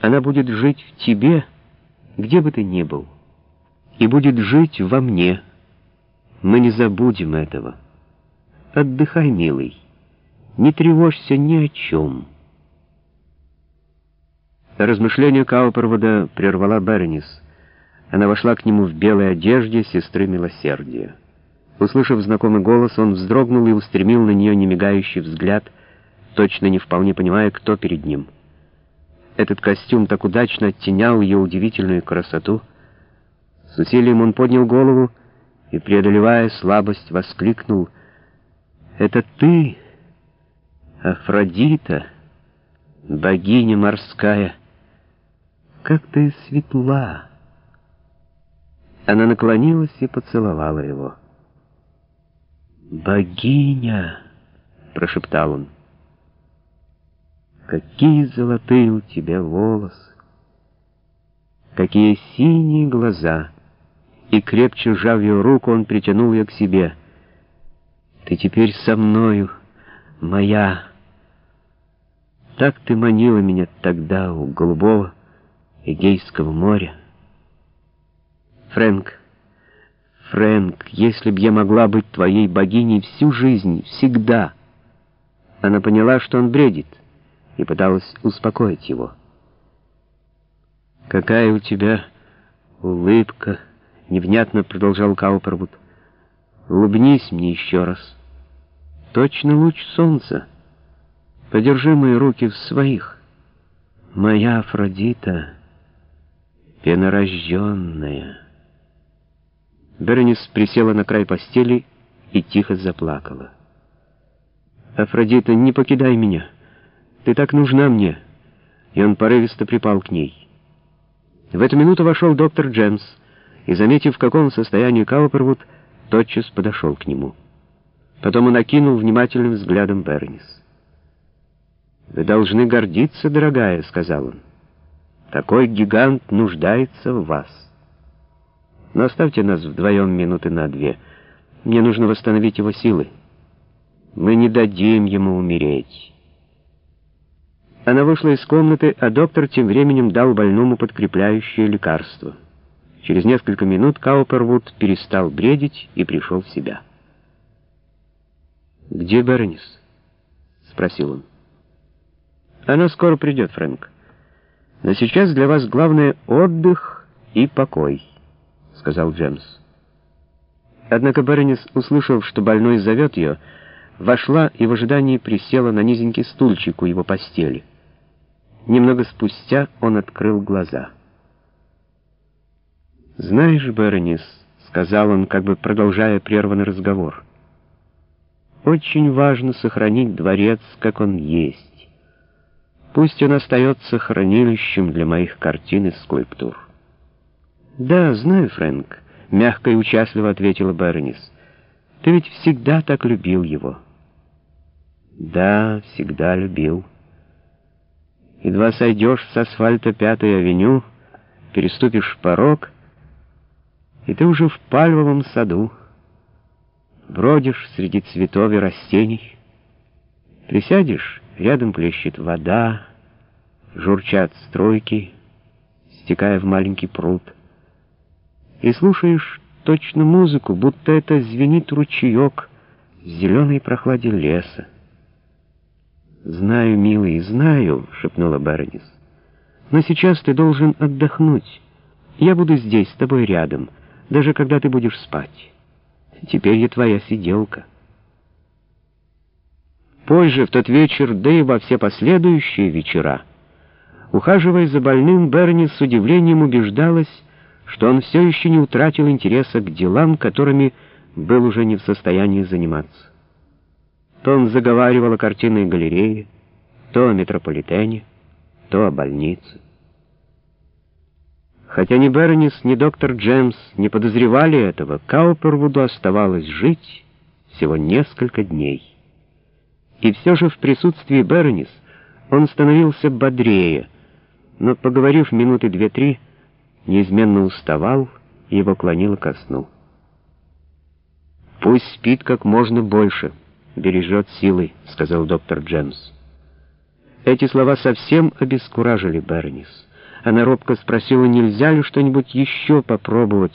Она будет жить в тебе, где бы ты ни был, и будет жить во мне. Мы не забудем этого. Отдыхай, милый, не тревожься ни о чем». Размышление Каупервуда прервала Бернис. Она вошла к нему в белой одежде сестры милосердия. Услышав знакомый голос, он вздрогнул и устремил на нее немигающий взгляд, точно не вполне понимая, кто перед ним. Этот костюм так удачно оттенял ее удивительную красоту. С усилием он поднял голову и, преодолевая слабость, воскликнул «Это ты, Афродита, богиня морская, как ты светла!» Она наклонилась и поцеловала его. «Богиня!» — прошептал он. «Какие золотые у тебя волосы! Какие синие глаза!» И крепче сжав ее руку, он притянул ее к себе. «Ты теперь со мною, моя!» Так ты манила меня тогда у голубого Эгейского моря. Фрэнк, Фрэнк, если б я могла быть твоей богиней всю жизнь, всегда. Она поняла, что он бредит, и пыталась успокоить его. Какая у тебя улыбка, невнятно продолжал Каупервуд. Улыбнись мне еще раз. Точно луч солнца. Подержи мои руки в своих. Моя Афродита, пенорожденная. Беренис присела на край постели и тихо заплакала. «Афродита, не покидай меня. Ты так нужна мне». И он порывисто припал к ней. В эту минуту вошел доктор Джемс и, заметив, в каком состоянии Каупервуд, тотчас подошел к нему. Потом он окинул внимательным взглядом Бернис. «Вы должны гордиться, дорогая», — сказал он. «Такой гигант нуждается в вас». Но оставьте нас вдвоем минуты на две. Мне нужно восстановить его силы. Мы не дадим ему умереть. Она вышла из комнаты, а доктор тем временем дал больному подкрепляющее лекарство. Через несколько минут Каупервуд перестал бредить и пришел в себя. «Где Бернис?» — спросил он. «Она скоро придет, Фрэнк. Но сейчас для вас главное отдых и покой» сказал Джемс. Однако Беренис, услышав, что больной зовет ее, вошла и в ожидании присела на низенький стульчик у его постели. Немного спустя он открыл глаза. «Знаешь, Беренис», — сказал он, как бы продолжая прерванный разговор, — «очень важно сохранить дворец, как он есть. Пусть он остается хранилищем для моих картин и скульптур». «Да, знаю, Фрэнк», — мягко и участливо ответила Бернис. «Ты ведь всегда так любил его». «Да, всегда любил». Едва сойдешь с асфальта Пятой авеню, переступишь порог, и ты уже в пальмовом саду. Бродишь среди цветов и растений. Присядешь, рядом плещет вода, журчат стройки, стекая в маленький пруд — и слушаешь точно музыку, будто это звенит ручеек в зеленой прохладе леса. «Знаю, милый, знаю», — шепнула Бернис. «Но сейчас ты должен отдохнуть. Я буду здесь, с тобой рядом, даже когда ты будешь спать. Теперь я твоя сиделка». Позже, в тот вечер, да и во все последующие вечера, ухаживая за больным, Бернис с удивлением убеждалась, что он все еще не утратил интереса к делам, которыми был уже не в состоянии заниматься. То он заговаривал о картинной галерее, то о метрополитене, то о больнице. Хотя ни Бернис, ни доктор Джемс не подозревали этого, Каупервуду оставалось жить всего несколько дней. И все же в присутствии Бернис он становился бодрее, но, поговорив минуты две-три, неизменно уставал, и его клонило ко сну. «Пусть спит как можно больше, бережет силы», — сказал доктор Джемс. Эти слова совсем обескуражили Бернис. Она робко спросила, нельзя ли что-нибудь еще попробовать.